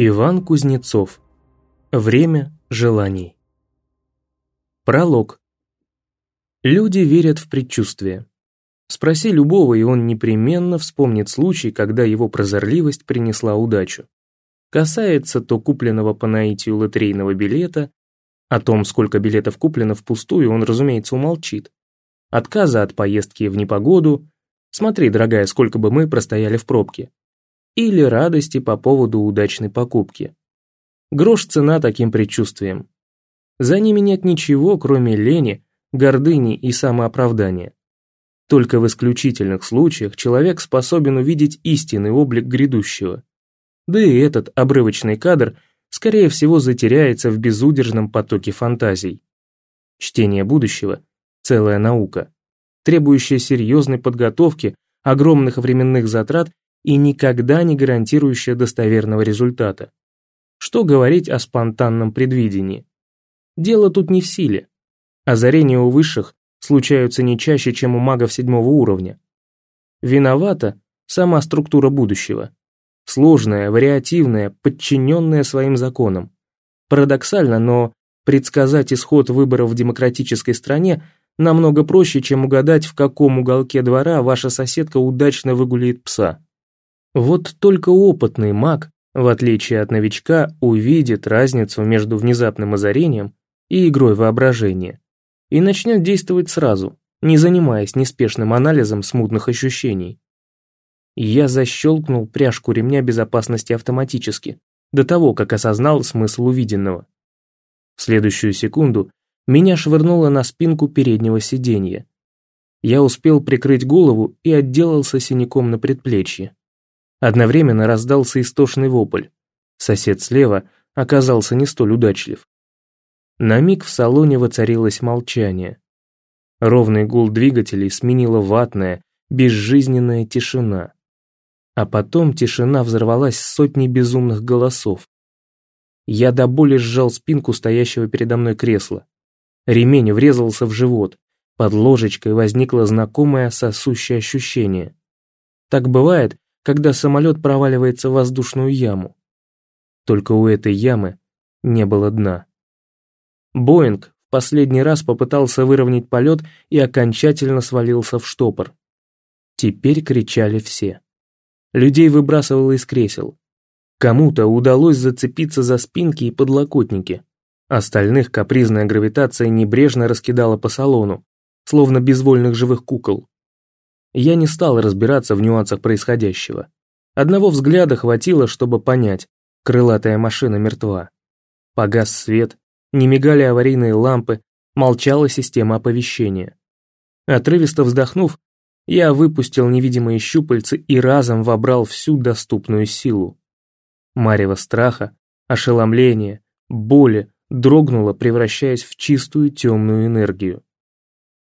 Иван Кузнецов. Время желаний. Пролог. Люди верят в предчувствие. Спроси любого, и он непременно вспомнит случай, когда его прозорливость принесла удачу. Касается то купленного по наитию лотерейного билета, о том, сколько билетов куплено впустую, он, разумеется, умолчит. Отказа от поездки в непогоду, смотри, дорогая, сколько бы мы простояли в пробке. Или радости по поводу удачной покупки. Грош цена таким предчувствием. За ними нет ничего, кроме лени, гордыни и самооправдания. Только в исключительных случаях человек способен увидеть истинный облик грядущего. Да и этот обрывочный кадр, скорее всего, затеряется в безудержном потоке фантазий. Чтение будущего – целая наука, требующая серьезной подготовки, огромных временных затрат и никогда не гарантирующая достоверного результата. Что говорить о спонтанном предвидении? Дело тут не в силе. Озарения у высших случаются не чаще, чем у магов седьмого уровня. Виновата сама структура будущего. Сложная, вариативная, подчиненная своим законам. Парадоксально, но предсказать исход выборов в демократической стране намного проще, чем угадать, в каком уголке двора ваша соседка удачно выгуляет пса. Вот только опытный маг, в отличие от новичка, увидит разницу между внезапным озарением и игрой воображения и начнет действовать сразу, не занимаясь неспешным анализом смутных ощущений. Я защелкнул пряжку ремня безопасности автоматически, до того, как осознал смысл увиденного. В следующую секунду меня швырнуло на спинку переднего сиденья. Я успел прикрыть голову и отделался синяком на предплечье. Одновременно раздался истошный вопль. Сосед слева оказался не столь удачлив. На миг в салоне воцарилось молчание. Ровный гул двигателей сменила ватная, безжизненная тишина. А потом тишина взорвалась сотней безумных голосов. Я до боли сжал спинку стоящего передо мной кресла. Ремень врезался в живот. Под ложечкой возникло знакомое сосущее ощущение. Так бывает, когда самолет проваливается в воздушную яму. Только у этой ямы не было дна. Боинг в последний раз попытался выровнять полет и окончательно свалился в штопор. Теперь кричали все. Людей выбрасывало из кресел. Кому-то удалось зацепиться за спинки и подлокотники. Остальных капризная гравитация небрежно раскидала по салону, словно безвольных живых кукол. Я не стал разбираться в нюансах происходящего. Одного взгляда хватило, чтобы понять, крылатая машина мертва. Погас свет, не мигали аварийные лампы, молчала система оповещения. Отрывисто вздохнув, я выпустил невидимые щупальцы и разом вобрал всю доступную силу. Марево страха, ошеломления, боли дрогнуло, превращаясь в чистую темную энергию.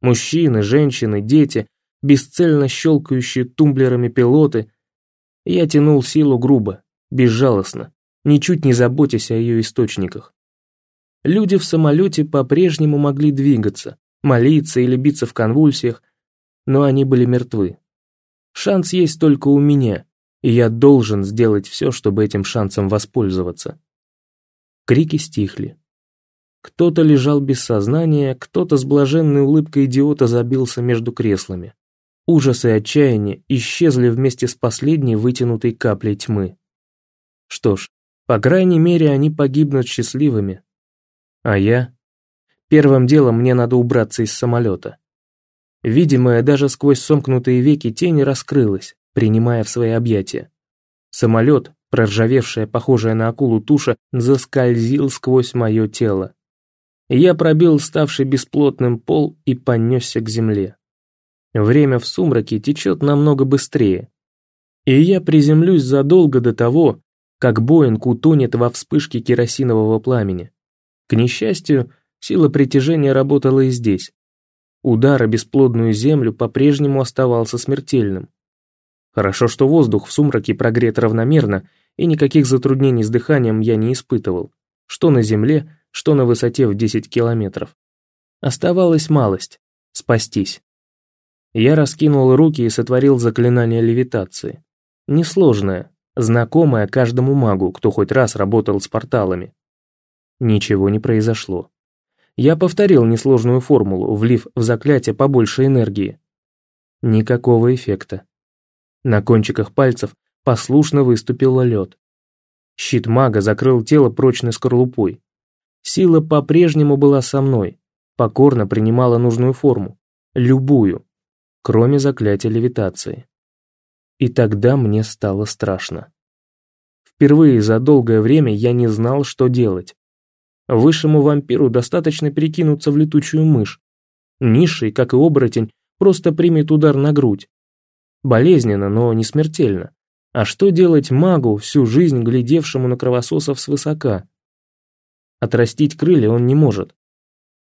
Мужчины, женщины, дети, бесцельно щелкающие тумблерами пилоты. Я тянул силу грубо, безжалостно, ничуть не заботясь о ее источниках. Люди в самолете по-прежнему могли двигаться, молиться или биться в конвульсиях, но они были мертвы. Шанс есть только у меня, и я должен сделать все, чтобы этим шансом воспользоваться. Крики стихли. Кто-то лежал без сознания, кто-то с блаженной улыбкой идиота забился между креслами. Ужас и отчаяние исчезли вместе с последней вытянутой каплей тьмы. Что ж, по крайней мере, они погибнут счастливыми, а я? Первым делом мне надо убраться из самолета. Видимая даже сквозь сомкнутые веки тень раскрылась, принимая в свои объятия. Самолет, проржавевшая, похожая на акулу туша, заскользил сквозь мое тело. Я пробил ставший бесплотным пол и понесся к земле. Время в сумраке течет намного быстрее. И я приземлюсь задолго до того, как Боинг утонет во вспышке керосинового пламени. К несчастью, сила притяжения работала и здесь. Удар о бесплодную землю по-прежнему оставался смертельным. Хорошо, что воздух в сумраке прогрет равномерно, и никаких затруднений с дыханием я не испытывал, что на земле, что на высоте в 10 километров. Оставалась малость — спастись. Я раскинул руки и сотворил заклинание левитации. Несложное, знакомая каждому магу, кто хоть раз работал с порталами. Ничего не произошло. Я повторил несложную формулу, влив в заклятие побольше энергии. Никакого эффекта. На кончиках пальцев послушно выступил лед. Щит мага закрыл тело прочной скорлупой. Сила по-прежнему была со мной, покорно принимала нужную форму, любую, кроме заклятия левитации. И тогда мне стало страшно. Впервые за долгое время я не знал, что делать. Высшему вампиру достаточно перекинуться в летучую мышь. Низший, как и оборотень, просто примет удар на грудь. Болезненно, но не смертельно. А что делать магу, всю жизнь глядевшему на кровососов свысока? Отрастить крылья он не может.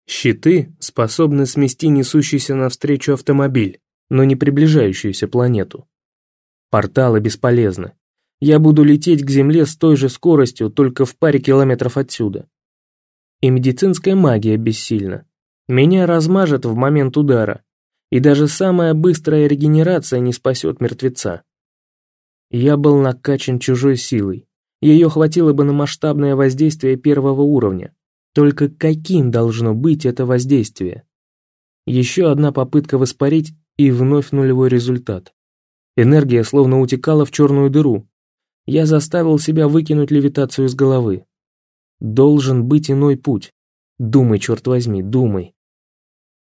Щиты способны смести несущийся навстречу автомобиль, но не приближающуюся планету. Порталы бесполезны. Я буду лететь к Земле с той же скоростью, только в паре километров отсюда. И медицинская магия бессильна. Меня размажет в момент удара, и даже самая быстрая регенерация не спасет мертвеца. Я был накачан чужой силой. Ее хватило бы на масштабное воздействие первого уровня. Только каким должно быть это воздействие? Еще одна попытка воспарить и вновь нулевой результат. Энергия словно утекала в черную дыру. Я заставил себя выкинуть левитацию из головы. Должен быть иной путь. Думай, черт возьми, думай.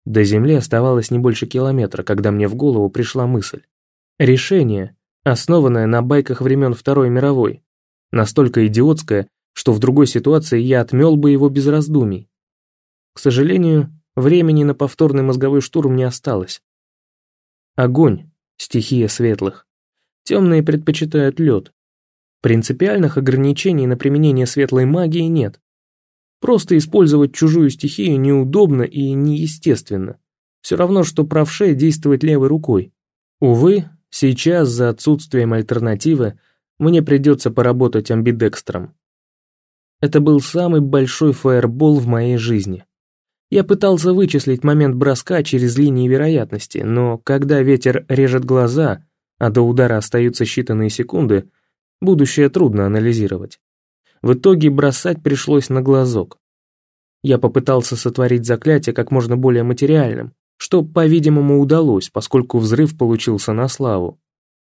До земли оставалось не больше километра, когда мне в голову пришла мысль. Решение, основанное на байках времен Второй мировой. Настолько идиотское, что в другой ситуации я отмел бы его без раздумий. К сожалению, времени на повторный мозговой штурм не осталось. Огонь, стихия светлых. Темные предпочитают лед. Принципиальных ограничений на применение светлой магии нет. Просто использовать чужую стихию неудобно и неестественно. Все равно, что правше действовать левой рукой. Увы, сейчас за отсутствием альтернативы мне придется поработать амбидекстром. Это был самый большой фаербол в моей жизни. Я пытался вычислить момент броска через линии вероятности, но когда ветер режет глаза, а до удара остаются считанные секунды, будущее трудно анализировать. В итоге бросать пришлось на глазок. Я попытался сотворить заклятие как можно более материальным, что, по-видимому, удалось, поскольку взрыв получился на славу.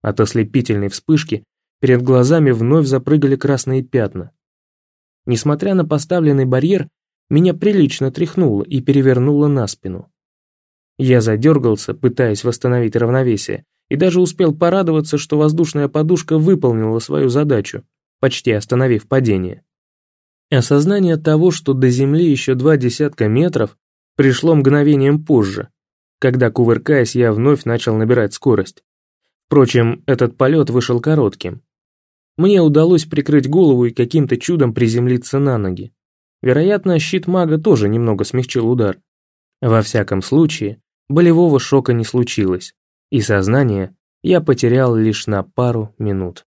От ослепительной вспышки перед глазами вновь запрыгали красные пятна. Несмотря на поставленный барьер, меня прилично тряхнуло и перевернуло на спину. Я задергался, пытаясь восстановить равновесие, и даже успел порадоваться, что воздушная подушка выполнила свою задачу, почти остановив падение. Осознание того, что до земли еще два десятка метров, пришло мгновением позже, когда, кувыркаясь, я вновь начал набирать скорость. Впрочем, этот полет вышел коротким. Мне удалось прикрыть голову и каким-то чудом приземлиться на ноги. Вероятно, щит мага тоже немного смягчил удар. Во всяком случае, болевого шока не случилось, и сознание я потерял лишь на пару минут.